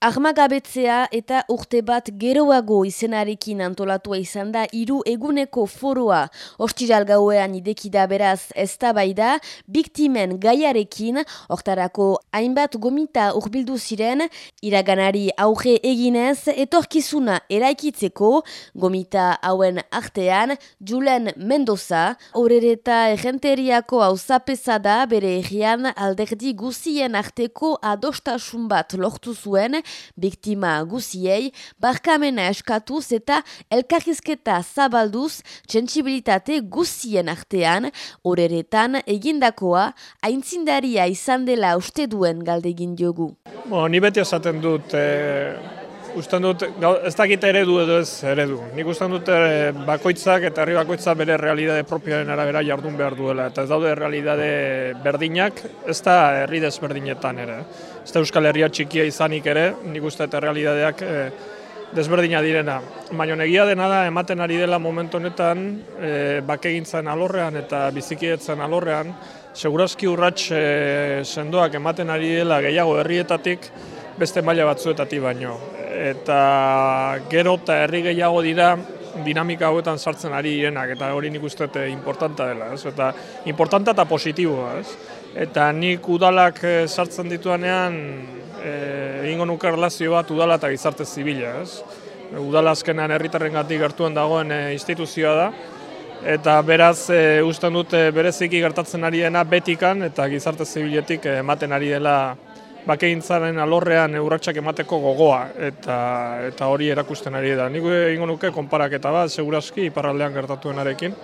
Armagabetzea eta urte bat geroago izenarekin antolatua izan da hiru eguneko foroa. Ostiral gauean idekida beraz ez da bai da, biktimen gaiarekin, hortarako hainbat gomita urbildu ziren, iraganari auge eginez, etorkizuna eraikitzeko, gomita hauen artean, Julen Mendoza, horreta egenteriako hau da bere egian alderdi guzien arteko adostasun bat lortu zuen, biktima guziei, barkamena eskatuz eta elkarrizketa zabalduz txentsibilitate guzien artean, horeretan egindakoa aintzindaria izan dela uste duen galdegin diogu. Bo, ni beti esaten dut, e, usten dut, ez dakit eredu edo ez eredu. Nik usten dut e, bakoitzak eta herri bakoitzak bere realidade propioaren arabera jardun behar duela. Eta ez daude realidade berdinak, ez da herri desberdinetan ere ez da Euskal Herria txikia izanik ere, nik uste eta realidadeak e, desberdina direna. Baina egia dena da, ematen ari dela momentu honetan, e, bakegintzen alorrean eta bizikietzen alorrean, segurazki urrats e, sendoak ematen ari dela gehiago herrietatik, beste maila batzuetatik baino. Eta gero eta herri gehiago dira, dinamika hauetan sartzen ari direnak, eta hori nik uste importanta dela, ez? eta importanta eta positiboa. Ez? Eta nik udalak eh, sartzen dituanean eh, egingo nuke relazio bat udala eta gizarte zibila. Ez? Udala azkenean herritarren gati gertuen dagoen e, instituzioa da. Eta beraz, e, usten dute bereziki gertatzen ari dena betikan eta gizarte zibiletik ematen ari dela bakegintzaren alorrean urratsak emateko gogoa eta eta hori erakusten ari da. Nik egingo nuke konparaketa bat, segurazki iparraldean gertatuenarekin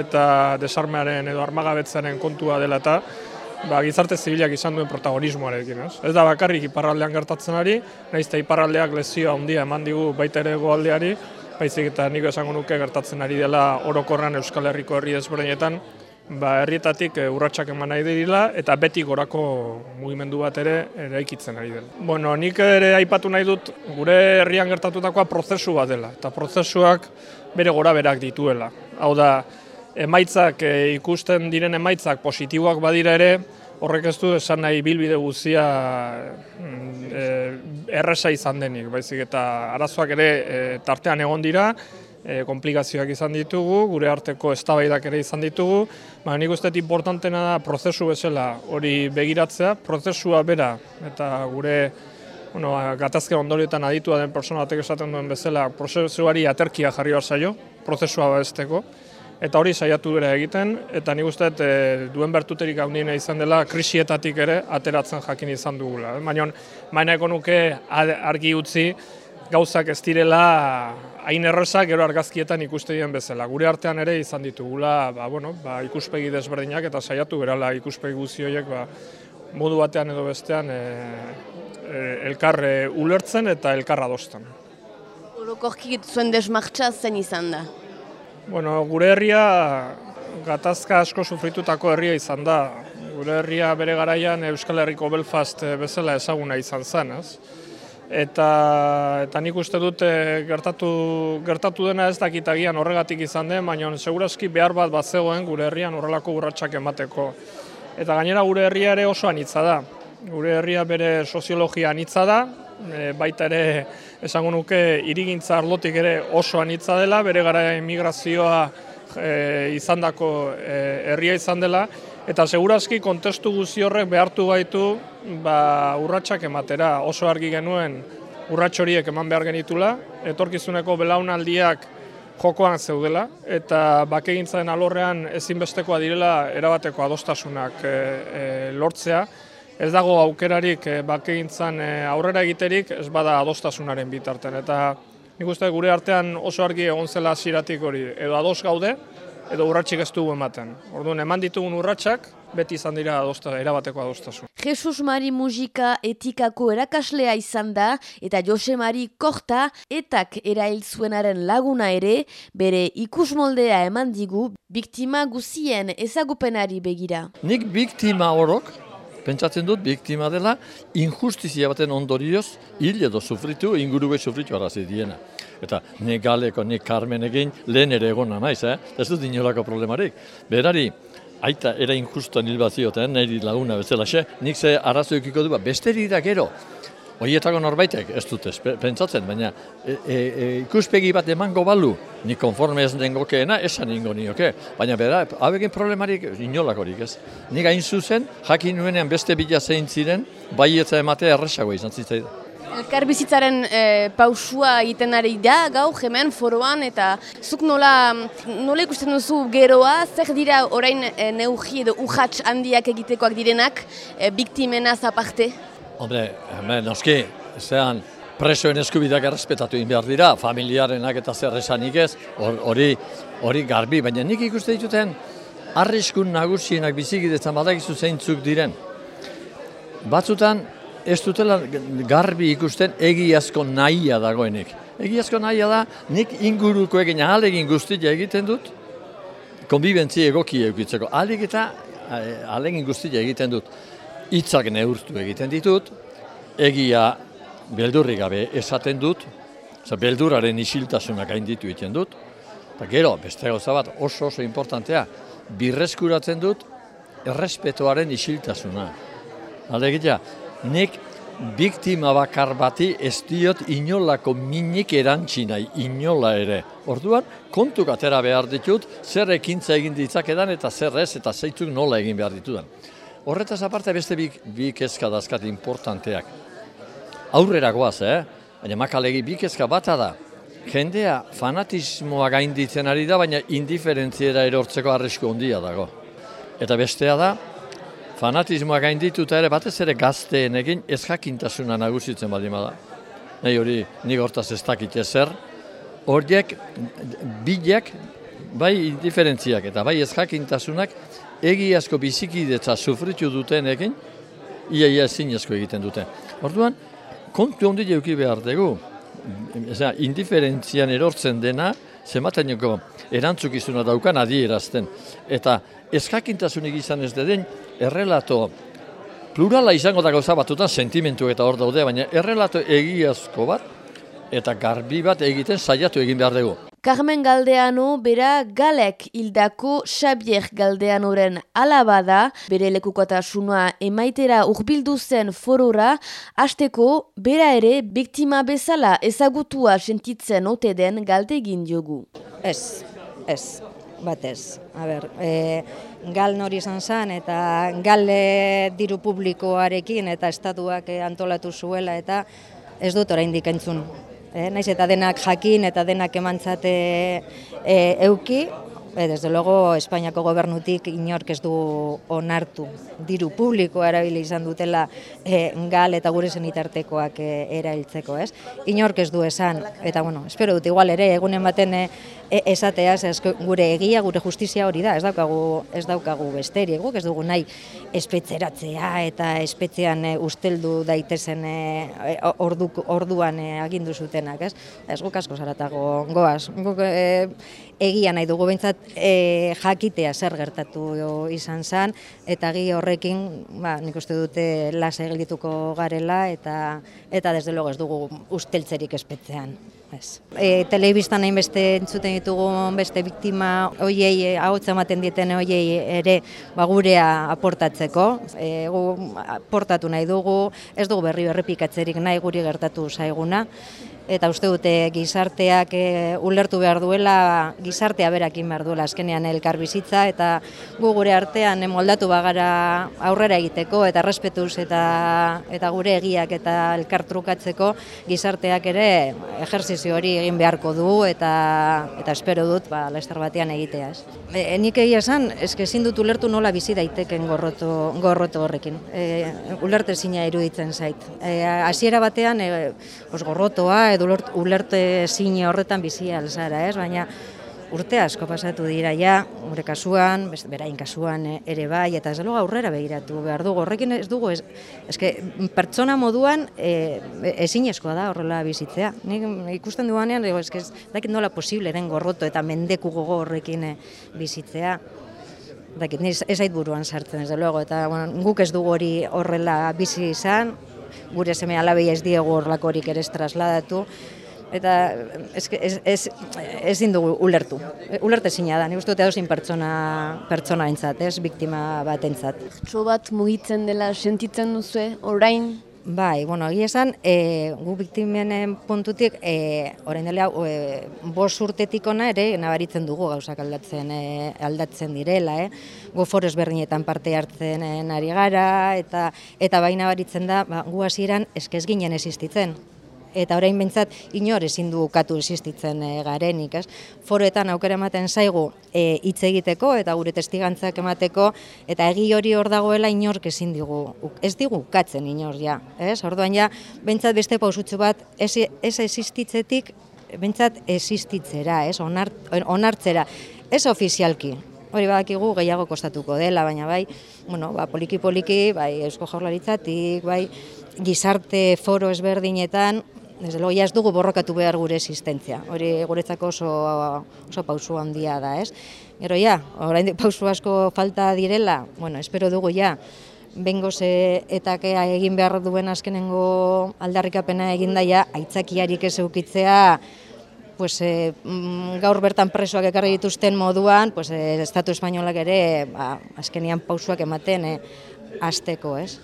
eta desarmearen edo armagabetzaren kontua dela eta ba, gizarte zibilak izan duen protagonismoarekin. Ez, ez da bakarrik iparraldean gertatzen ari, nahiz eta iparraldeak lezioa handia eman digu baita ere goaldeari, baizik eta nik esango nuke gertatzen ari dela orokorran Euskal Herriko herri ezberdinetan, ba, herrietatik e, urratsak eman nahi dira eta beti gorako mugimendu bat ere eraikitzen ari dela. Bueno, nik ere aipatu nahi dut gure herrian gertatutakoa prozesu bat dela, eta prozesuak bere gora berak dituela. Hau da, emaitzak e, ikusten diren emaitzak positiboak badira ere, horrek ez du esan nahi bilbide guzia e, erresa izan denik, baizik eta arazoak ere e, tartean egon dira, e, komplikazioak izan ditugu, gure arteko eztabaidak ere izan ditugu, ba, nik uste importantena da prozesu bezala hori begiratzea, prozesua bera, eta gure bueno, gatazke ondorietan aditua den persona batek esaten duen bezala, prozesuari aterkia jarri behar zaio, prozesua besteko, eta hori saiatu bera egiten, eta nik uste e, duen bertuterik handiena izan dela krisietatik ere ateratzen jakin izan dugula. Baina, baina nuke argi utzi gauzak ez direla hain errezak gero argazkietan ikuste dien bezala. Gure artean ere izan ditugula ba, bueno, ba, ikuspegi desberdinak eta saiatu berala ikuspegi guzi horiek ba, modu batean edo bestean e, e, elkar ulertzen eta elkarra dostan. Orokorki zuen desmartza zen izan da? Bueno, gure herria gatazka asko sufritutako herria izan da. Gure herria bere garaian Euskal Herriko Belfast eh, bezala ezaguna izan zen, ez? Eta, eta nik uste dute gertatu, gertatu dena ez dakitagian horregatik izan den, baina segurazki behar bat bat zegoen gure herrian horrelako urratsak emateko. Eta gainera gure herria ere oso anitza da. Gure herria bere soziologia anitza da, e, baita ere esango nuke irigintza arlotik ere oso anitza dela, bere gara emigrazioa e, izandako e, herria izan dela, eta segurazki kontestu guzi horrek behartu baitu ba, urratsak ematera, oso argi genuen urrats horiek eman behar genitula, etorkizuneko belaunaldiak jokoan zeudela, eta bakegintzaren alorrean ezinbestekoa direla erabateko adostasunak e, e, lortzea, ez dago aukerarik e, bakegintzan eh, aurrera egiterik, ez bada adostasunaren bitarten. Eta nik uste gure artean oso argi egon zela ziratik hori, edo ados gaude, edo urratxik ez dugu ematen. Orduan, eman ditugun urratsak beti izan dira adosta, erabateko adostasun. Jesus Mari Musika etikako erakaslea izan da, eta Jose Mari Korta etak erail zuenaren laguna ere, bere ikusmoldea eman digu, biktima guzien ezagupenari begira. Nik biktima horok, pentsatzen dut biktima dela injustizia baten ondorioz hil edo sufritu, ingurube sufritu arazi diena. Eta ne galeko, ne karmen egin lehen ere egona naiz, eh? ez dut inolako problemarik. Berari, aita era injustuan hil bat zioten, laguna bezala xe, nik ze arazo ekiko du, ba, besteri da gero, Hoietako norbaitek ez dut ez pentsatzen, baina e, e, e, ikuspegi bat emango balu, ni konforme ez den esan ingo nioke. Baina bera, abegin problemarik inolakorik ez. Nik hain zuzen, jakin nuenean beste bila zein ziren, baietza ematea erresagoa izan zitzaidan. Elkar bizitzaren e, pausua egiten ari da, gau, hemen foroan, eta zuk nola, nola ikusten duzu geroa, zer dira orain e, neugi edo uhatx handiak egitekoak direnak, e, biktimena zaparte? Hombre, hemen, noski, zean, presoen eskubidak errespetatu egin behar dira, familiarenak eta zer esanik ez, hori hori garbi, baina nik ikuste dituten, arriskun nagusienak bizikidetzen badakizu zeintzuk diren. Batzutan, ez dutela garbi ikusten egiazko nahia dagoenik. Egiazko nahia da, nik inguruko egin ahalegin guztia egiten dut, konbibentzi egoki eukitzeko. Alik eta ahalegin guztia egiten dut, hitzak neurtu egiten ditut, egia beldurri gabe esaten dut, oza, belduraren isiltasunak gain ditu egiten dut, eta gero, beste gauza bat oso oso importantea, birreskuratzen dut, errespetoaren isiltasuna. Alegia, nik biktima bakar bati ez diot inolako minik erantzi nahi, inola ere. Orduan, kontu atera behar ditut, zer ekintza egin ditzakedan eta zer ez eta zeitzuk nola egin behar ditudan. Horretaz aparte beste bik, bi kezka dazkat importanteak. Aurrera goaz, eh? Baina makalegi bi kezka bata da. Jendea fanatismoa gainditzen ari da, baina indiferentziera erortzeko arrisku ondia dago. Eta bestea da, fanatismoa gaindituta ere batez ere gazteen egin ez jakintasuna nagusitzen badi da. Nahi hori nik hortaz ez dakit ezer. Horiek, bilak, bai indiferentziak eta bai ez jakintasunak egiazko bizikidetza sufritu duten egin, ia ia zinezko egiten dute. Orduan, kontu hondi jauki behar dugu, Eza, indiferentzian erortzen dena, zematen erantzukizuna daukan adierazten. Eta ezkakintasunik izan ez den, errelato plurala izango da gauza batutan sentimentu eta hor daude, baina errelato egiazko bat eta garbi bat egiten saiatu egin behar dugu. Carmen Galdeano bera galek hildako Xavier Galdeanoren alaba da, bere lekukotasunua emaitera urbildu zen forora, hasteko bera ere biktima bezala ezagutua sentitzen ote den galdegin jogu. Ez, ez, batez. A ber, e, gal nori izan zen eta gal diru publikoarekin eta estatuak antolatu zuela eta ez dut oraindik entzun. E, naiz eta denak jakin eta denak emantzate e, euki, E, desde luego, Espainiako gobernutik inork ez du onartu diru publiko erabili izan dutela e, gal eta gure zenitartekoak e, erailtzeko, ez? Inork ez du esan, eta bueno, espero dut igual ere, egunen baten e, e esateaz, gure egia, gure justizia hori da, ez daukagu, ez daukagu besteri, guk ez dugu nahi espetzeratzea eta espetzean e, usteldu daitezen e, e orduan e, agindu zutenak, ez? Ez guk asko zaratago goaz, guk e, egia nahi dugu behintzat e, jakitea zer gertatu izan zen, eta gi horrekin, ba, nik uste dute lasa egilituko garela, eta eta desde logo ez dugu usteltzerik espetzean. Ez. E, telebistan nahi beste entzuten ditugu beste biktima hoiei e, ahotsa ematen dieten hoiei ere ba gurea aportatzeko e, gu aportatu nahi dugu ez dugu berri berrepikatzerik nahi guri gertatu zaiguna eta uste dute gizarteak e, ulertu behar duela, gizartea berakin behar duela azkenean elkar bizitza, eta gu gure artean moldatu bagara aurrera egiteko, eta respetuz eta, eta gure egiak eta elkar trukatzeko gizarteak ere ejerzizio hori egin beharko du, eta, eta espero dut ba, laster batean egitea. Ez. E, nik egia esan, eske ezin dut ulertu nola bizi daiteken gorroto, gorroto horrekin. E, ulerte zina iruditzen zait. E, hasiera batean, e, os gorrotoa, edo ulerte zine horretan bizia alzara, ez? Baina urte asko pasatu dira ja, gure kasuan, berain kasuan eh, ere bai, eta ez aurrera begiratu behar dugu. Horrekin ez dugu, ez, eske, pertsona moduan e, ezin eskoa da horrela bizitzea. Nik ikusten duanean, eske, ez dakit nola posible den gorroto eta mendeku gogo horrekin eh, bizitzea. Dakit, ez ait buruan sartzen, ez da luego, eta bueno, guk ez dugu hori horrela bizi izan, gure seme alabei ez diegu horlakorik ere trasladatu, eta ez, ez, ez, ez dugu ulertu. Ulerte zina da, nik uste dut pertsona, pertsona entzat, ez, biktima bat entzat. bat mugitzen dela sentitzen duzu, orain Bai, bueno, egia esan, e, gu biktimenen puntutik, e, orain dela, e, bos urtetik ona ere, nabaritzen dugu gauzak aldatzen, e, aldatzen direla, eh? gu forez berdinetan parte hartzen ari gara, eta eta baina nabaritzen da, ba, gu hasieran eskez ginen existitzen eta orain behintzat inor ezin du ukatu existitzen e, garenik, ez? Foroetan aukera ematen zaigu eh, hitz egiteko eta gure testigantzak emateko eta egi hori hor dagoela inork ezin digu, ez digu ukatzen inor ja, ez? Orduan ja behintzat beste pausutxo bat ez, ez existitzetik behintzat existitzera, ez? Onart, onartzera, ez ofizialki, hori badakigu gehiago kostatuko dela, baina bai, bueno, ba, poliki poliki, bai, eusko jaurlaritzatik, bai, gizarte foro ezberdinetan, Desde luego, ya ez dugu borrokatu behar gure existentzia. Hori guretzako oso, oso pausu handia da, ez? Gero, ja, orain pausu asko falta direla, bueno, espero dugu, ja, bengo ze etakea egin behar duen azkenengo aldarrikapena egin daia, aitzakiarik ez eukitzea, pues, e, gaur bertan presoak ekarri dituzten moduan, pues, e, Estatu Espainolak ere, ba, azkenian pausuak ematen, e, azteko, ez?